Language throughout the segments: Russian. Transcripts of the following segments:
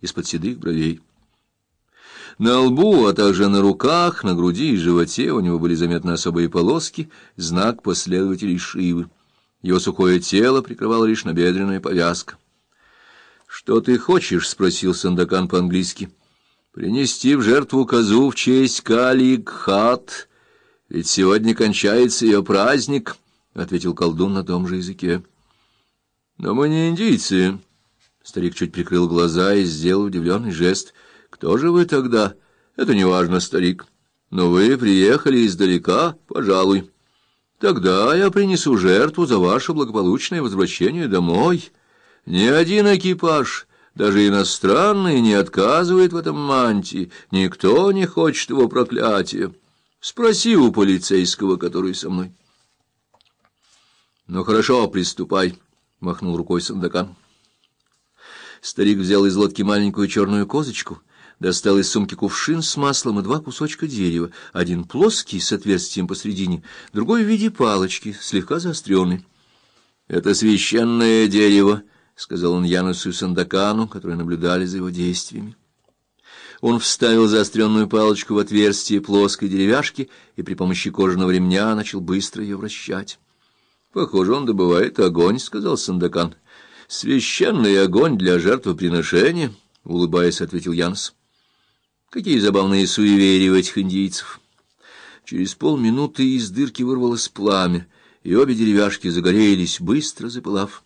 из-под седых бровей. На лбу, а также на руках, на груди и животе у него были заметны особые полоски, знак последователей Шивы. Его сухое тело прикрывало лишь набедренная повязка. «Что ты хочешь?» — спросил Сандакан по-английски. «Принести в жертву козу в честь Кали-Гхат, ведь сегодня кончается ее праздник», — ответил колдун на том же языке. «Но мы не индийцы». Старик чуть прикрыл глаза и сделал удивленный жест — кто же вы тогда? Это не важно, старик. Но вы приехали издалека, пожалуй. Тогда я принесу жертву за ваше благополучное возвращение домой. Ни один экипаж, даже иностранный, не отказывает в этом мантии. Никто не хочет его проклятия. Спроси у полицейского, который со мной. — Ну, хорошо, приступай, — махнул рукой Сандакан. Старик взял из лодки маленькую черную козочку — достал из сумки кувшин с маслом и два кусочка дерева, один плоский с отверстием посредине, другой в виде палочки, слегка заостренный. — Это священное дерево, — сказал он Янусу и Сандакану, которые наблюдали за его действиями. Он вставил заостренную палочку в отверстие плоской деревяшки и при помощи кожаного ремня начал быстро ее вращать. — Похоже, он добывает огонь, — сказал Сандакан. — Священный огонь для жертвоприношения, — улыбаясь, ответил Янус. Какие забавные суеверия у этих индийцев! Через полминуты из дырки вырвалось пламя, и обе деревяшки загорелись, быстро запылав.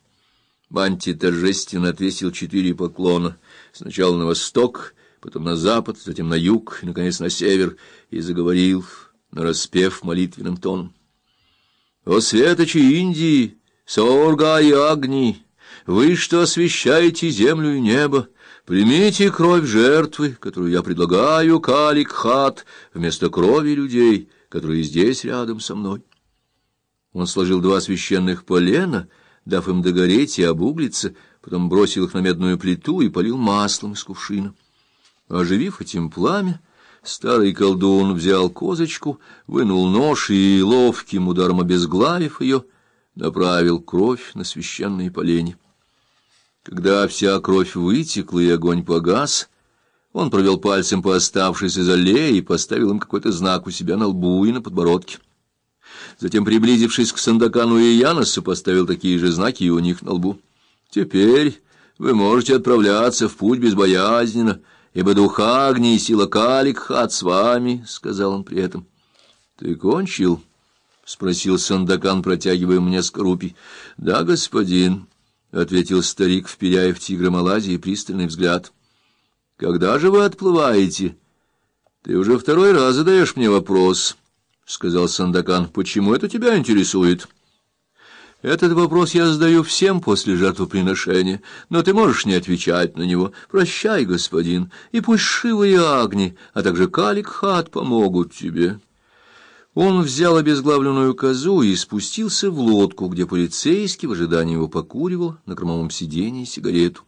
Банти торжественно отвесил четыре поклона, сначала на восток, потом на запад, затем на юг и, наконец, на север, и заговорил, нараспев молитвенным тоном. «О светочи Индии, Сорга и Агни, вы, что освещаете землю и небо, Примите кровь жертвы, которую я предлагаю, Калик-Хат, вместо крови людей, которые здесь рядом со мной. Он сложил два священных полена, дав им догореть и обуглиться, потом бросил их на медную плиту и полил маслом из кувшина. Оживив этим пламя, старый колдун взял козочку, вынул нож и, ловким ударом обезглавив ее, направил кровь на священные поленья. Когда вся кровь вытекла и огонь погас, он провел пальцем по оставшейся зале и поставил им какой-то знак у себя на лбу и на подбородке. Затем, приблизившись к Сандакану и Яносу, поставил такие же знаки и у них на лбу. «Теперь вы можете отправляться в путь безбоязненно, ибо дух Агни и сила Каликхат с вами», — сказал он при этом. «Ты кончил?» — спросил Сандакан, протягивая мне скорупий. «Да, господин». — ответил старик, вперяя в тигра Малайзии пристальный взгляд. — Когда же вы отплываете? — Ты уже второй раз задаешь мне вопрос, — сказал Сандакан. — Почему это тебя интересует? — Этот вопрос я задаю всем после жертвоприношения, но ты можешь не отвечать на него. Прощай, господин, и пусть Шива и Агни, а также Калик-Хат помогут тебе. Он взял обезглавленную козу и спустился в лодку, где полицейский в ожидании его покуривал на кормовом сиденье сигарету.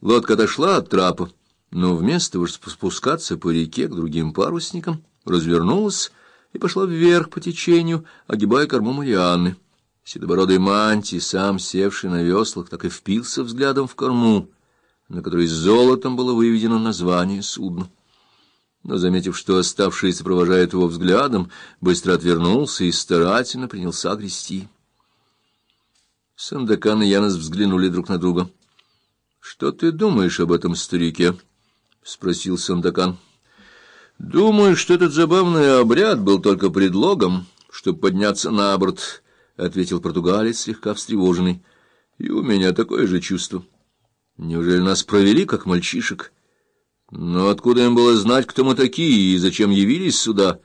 Лодка отошла от трапа, но вместо того, чтобы спускаться по реке к другим парусникам, развернулась и пошла вверх по течению, огибая корму Марианны. Седобородый мантий, сам севший на веслах, так и впился взглядом в корму, на которой золотом было выведено название судна но, заметив, что оставшиеся провожают его взглядом, быстро отвернулся и старательно принялся грести. Сандакан и Янос взглянули друг на друга. — Что ты думаешь об этом старике? — спросил Сандакан. — Думаю, что этот забавный обряд был только предлогом, чтобы подняться на борт, — ответил португалец, слегка встревоженный. — И у меня такое же чувство. Неужели нас провели, как мальчишек? — но откуда им было знать, кто мы такие и зачем явились сюда?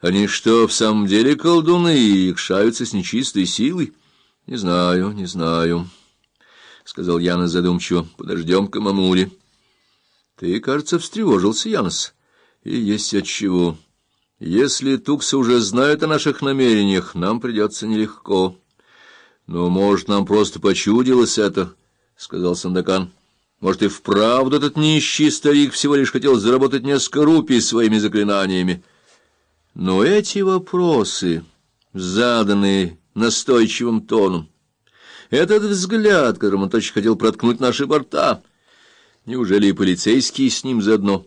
Они что, в самом деле колдуны и икшаются с нечистой силой? Не знаю, не знаю, — сказал Янос задумчиво. Подождем к Мамуре. Ты, кажется, встревожился, Янос. И есть отчего. Если Тукса уже знают о наших намерениях, нам придется нелегко. Но, может, нам просто почудилось это, — сказал Сандакан. Может, и вправду этот нищий старик всего лишь хотел заработать несколько рупий своими заклинаниями. Но эти вопросы, заданные настойчивым тоном, этот взгляд, которым он точно хотел проткнуть наши борта, Неужели и полицейские с ним заодно?